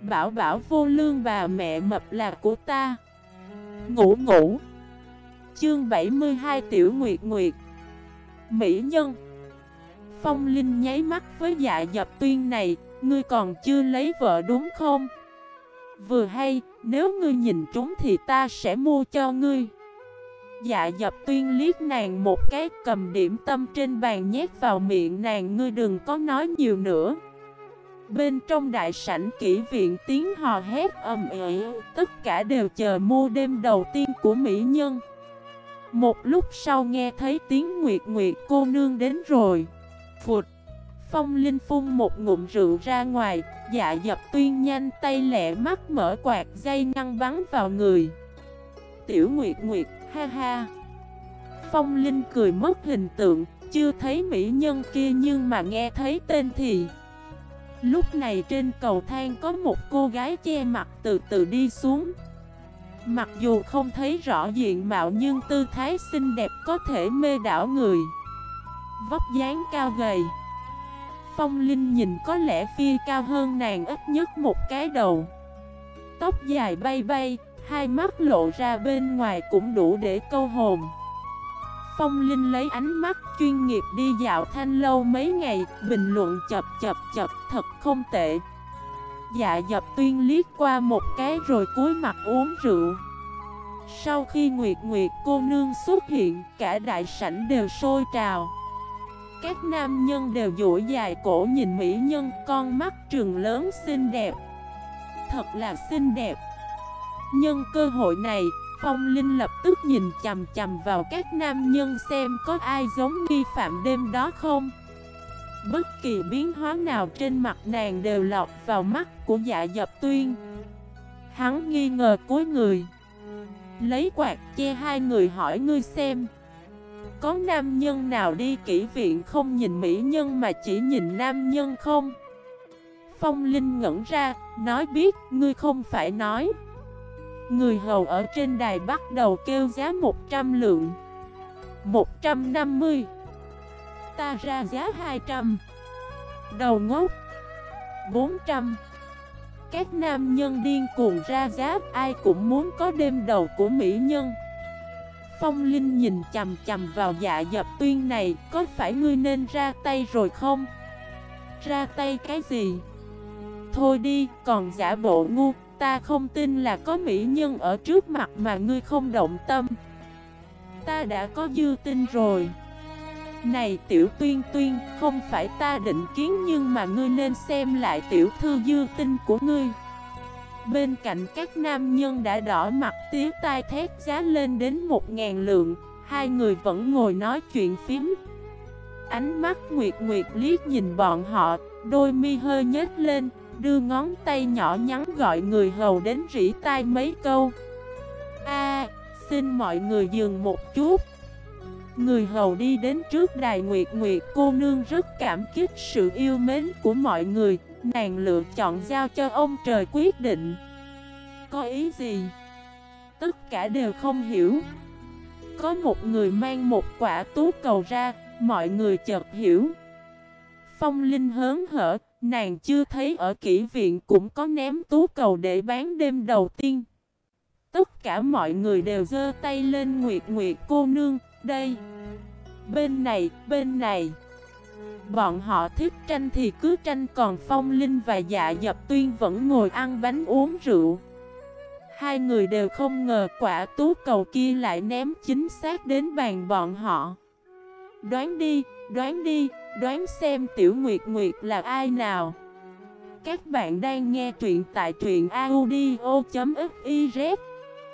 Bảo bảo vô lương bà mẹ mập là của ta. Ngủ ngủ. Chương 72 Tiểu Nguyệt Nguyệt. Mỹ Nhân. Phong Linh nháy mắt với dạ dập tuyên này Ngươi còn chưa lấy vợ đúng không? Vừa hay, nếu ngươi nhìn trúng thì ta sẽ mua cho ngươi. Dạ dập tuyên liếc nàng một cái cầm điểm tâm trên bàn nhét vào miệng nàng Ngươi đừng có nói nhiều nữa. Bên trong đại sảnh kỹ viện tiếng hò hét ầm ĩ, Tất cả đều chờ mua đêm đầu tiên của mỹ nhân. Một lúc sau nghe thấy tiếng Nguyệt Nguyệt cô nương đến rồi. Phụt! Phong Linh phun một ngụm rượu ra ngoài Dạ dập tuyên nhanh tay lẹ mắt mở quạt dây ngăn bắn vào người. Tiểu Nguyệt Nguyệt, ha ha! Phong Linh cười mất hình tượng, Chưa thấy mỹ nhân kia nhưng mà nghe thấy tên thì Lúc này trên cầu thang có một cô gái che mặt từ từ đi xuống. Mặc dù không thấy rõ diện mạo nhưng tư thái xinh đẹp có thể mê đảo người. Vóc dáng cao gầy. Phong Linh nhìn có lẽ phi cao hơn nàng ít nhất một cái đầu. Tóc dài bay bay, hai mắt lộ ra bên ngoài cũng đủ để câu hồn. Phong Linh lấy ánh mắt chuyên nghiệp đi dạo thanh lâu mấy ngày, bình luận chập chập chập thật không tệ. Dạ dập tuyên liếc qua một cái rồi cúi mặt uống rượu. Sau khi Nguyệt Nguyệt cô nương xuất hiện, cả đại sảnh đều sôi trào. Các nam nhân đều duỗi dài cổ nhìn mỹ nhân con mắt trường lớn xinh đẹp. Thật là xinh đẹp. Nhân cơ hội này, Phong Linh lập tức nhìn chầm chầm vào các nam nhân xem có ai giống nghi phạm đêm đó không. Bất kỳ biến hóa nào trên mặt nàng đều lọt vào mắt của dạ dập tuyên. Hắn nghi ngờ cuối người. Lấy quạt che hai người hỏi ngươi xem. Có nam nhân nào đi kỹ viện không nhìn mỹ nhân mà chỉ nhìn nam nhân không? Phong Linh ngẩn ra, nói biết, ngươi không phải nói. Người hầu ở trên đài bắt đầu kêu giá 100 lượng. 150 Ta ra giá 200 Đầu ngốc. 400 Các nam nhân điên cuồng ra giá Ai cũng muốn có đêm đầu của mỹ nhân. Phong Linh nhìn chầm chầm vào dạ dập tuyên này Có phải ngươi nên ra tay rồi không? Ra tay cái gì? Thôi đi, còn giả bộ ngu. Ta không tin là có mỹ nhân ở trước mặt mà ngươi không động tâm. Ta đã có dư tin rồi. Này tiểu tuyên tuyên, Không phải ta định kiến nhưng mà ngươi nên xem lại tiểu thư dư tin của ngươi. Bên cạnh các nam nhân đã đỏ mặt tía tai thét giá lên đến một ngàn lượng, Hai người vẫn ngồi nói chuyện phím. Ánh mắt Nguyệt Nguyệt liếc nhìn bọn họ, Đôi mi hơi nhếch lên Đưa ngón tay nhỏ nhắn gọi người hầu đến rỉ tai mấy câu. A, xin mọi người dừng một chút. Người hầu đi đến trước đài Nguyệt Nguyệt cô nương rất cảm kích sự yêu mến của mọi người. Nàng lựa chọn giao cho ông trời quyết định. Có ý gì? Tất cả đều không hiểu. Có một người mang một quả tú cầu ra Mọi người chợt hiểu. Phong Linh hớn hở Nàng chưa thấy ở kỹ viện cũng có ném tú cầu để bán đêm đầu tiên. Tất cả mọi người đều dơ tay lên Nguyệt Nguyệt cô nương, đây Bên này, bên này. Bọn họ thích tranh thì cứ tranh còn Phong Linh và Dạ Dập Tuyên vẫn ngồi ăn bánh uống rượu. Hai người đều không ngờ quả tú cầu kia lại ném chính xác đến bàn bọn họ. Đoán đi, đoán đi, đoán xem Tiểu Nguyệt Nguyệt là ai nào. Các bạn đang nghe truyện tại truyện audio.fif